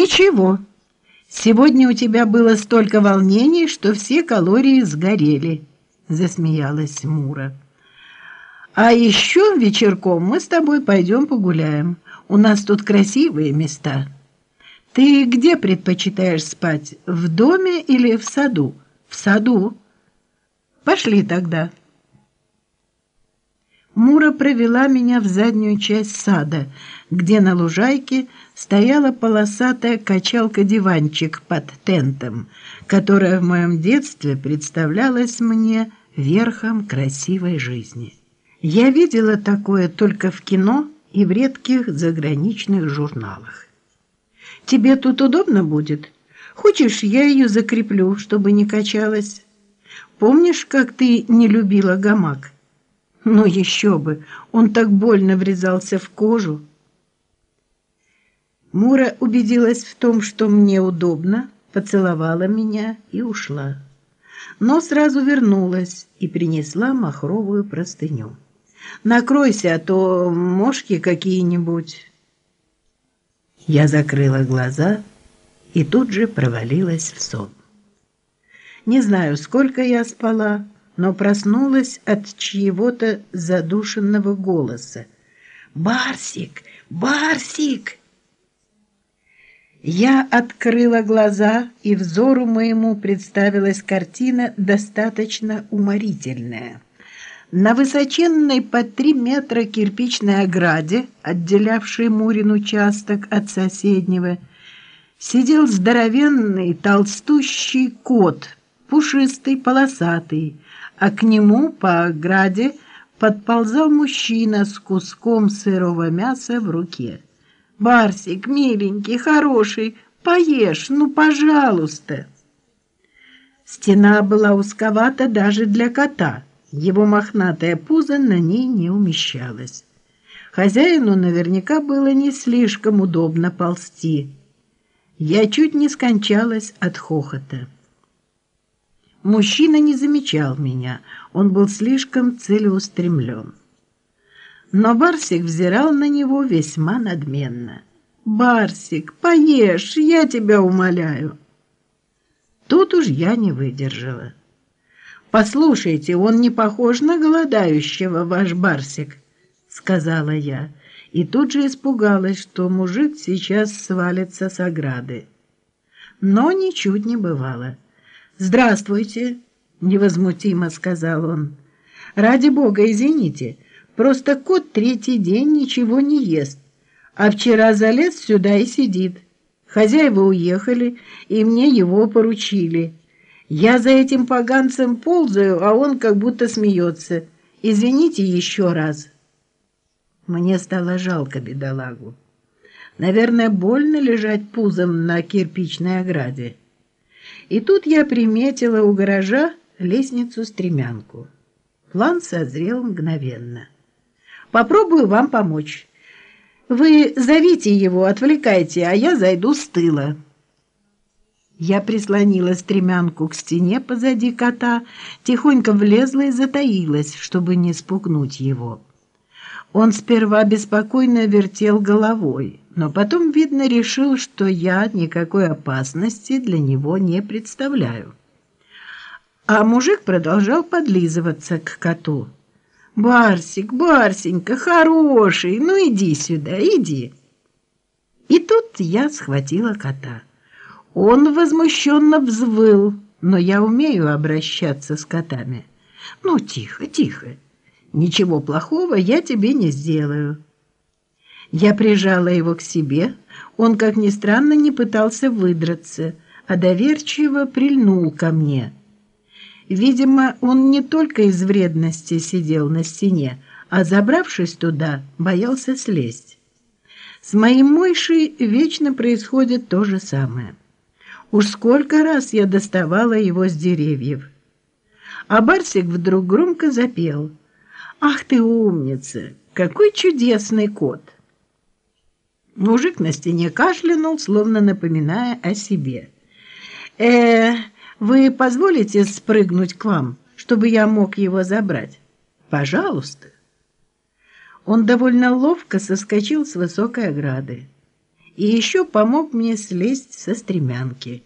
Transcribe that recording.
Ничего. Сегодня у тебя было столько волнений, что все калории сгорели, засмеялась Мура. А еще вечерком мы с тобой пойдем погуляем. У нас тут красивые места. Ты где предпочитаешь спать? В доме или в саду? В саду. Пошли тогда. Мура провела меня в заднюю часть сада, где на лужайке стояла полосатая качалка-диванчик под тентом, которая в моем детстве представлялась мне верхом красивой жизни. Я видела такое только в кино и в редких заграничных журналах. «Тебе тут удобно будет? Хочешь, я ее закреплю, чтобы не качалась? Помнишь, как ты не любила гамак?» Ну еще бы, он так больно врезался в кожу. Мура убедилась в том, что мне удобно, поцеловала меня и ушла. Но сразу вернулась и принесла махровую простыню. «Накройся, а то мошки какие-нибудь». Я закрыла глаза и тут же провалилась в сон. Не знаю, сколько я спала, но проснулась от чьего-то задушенного голоса. «Барсик! Барсик!» Я открыла глаза, и взору моему представилась картина достаточно уморительная. На высоченной по три метра кирпичной ограде, отделявшей Мурин участок от соседнего, сидел здоровенный толстущий кот, пушистый, полосатый, а к нему по ограде подползал мужчина с куском сырого мяса в руке. «Барсик, миленький, хороший, поешь, ну, пожалуйста!» Стена была узковата даже для кота. Его мохнатое пузо на ней не умещалось. Хозяину наверняка было не слишком удобно ползти. Я чуть не скончалась от хохота. Мужчина не замечал меня, он был слишком целеустремлен. Но Барсик взирал на него весьма надменно. «Барсик, поешь, я тебя умоляю!» Тут уж я не выдержала. «Послушайте, он не похож на голодающего, ваш Барсик», — сказала я, и тут же испугалась, что мужик сейчас свалится с ограды. Но ничуть не бывало. «Здравствуйте», — невозмутимо сказал он. «Ради бога, извините, просто кот третий день ничего не ест, а вчера залез сюда и сидит. Хозяева уехали, и мне его поручили. Я за этим поганцем ползаю, а он как будто смеется. Извините еще раз». Мне стало жалко бедолагу. Наверное, больно лежать пузом на кирпичной ограде. И тут я приметила у гаража лестницу-стремянку. План созрел мгновенно. «Попробую вам помочь. Вы зовите его, отвлекайте, а я зайду с тыла». Я прислонила стремянку к стене позади кота, тихонько влезла и затаилась, чтобы не спугнуть его. Он сперва беспокойно вертел головой, но потом, видно, решил, что я никакой опасности для него не представляю. А мужик продолжал подлизываться к коту. «Барсик, Барсенька, хороший, ну иди сюда, иди!» И тут я схватила кота. Он возмущенно взвыл, но я умею обращаться с котами. «Ну, тихо, тихо!» Ничего плохого я тебе не сделаю. Я прижала его к себе. Он, как ни странно, не пытался выдраться, а доверчиво прильнул ко мне. Видимо, он не только из вредности сидел на стене, а, забравшись туда, боялся слезть. С моим Мойшей вечно происходит то же самое. Уж сколько раз я доставала его с деревьев. А Барсик вдруг громко запел — «Ах ты умница! Какой чудесный кот!» Мужик на стене кашлянул, словно напоминая о себе. «Э, вы позволите спрыгнуть к вам, чтобы я мог его забрать? Пожалуйста!» Он довольно ловко соскочил с высокой ограды. и еще помог мне слезть со стремянки.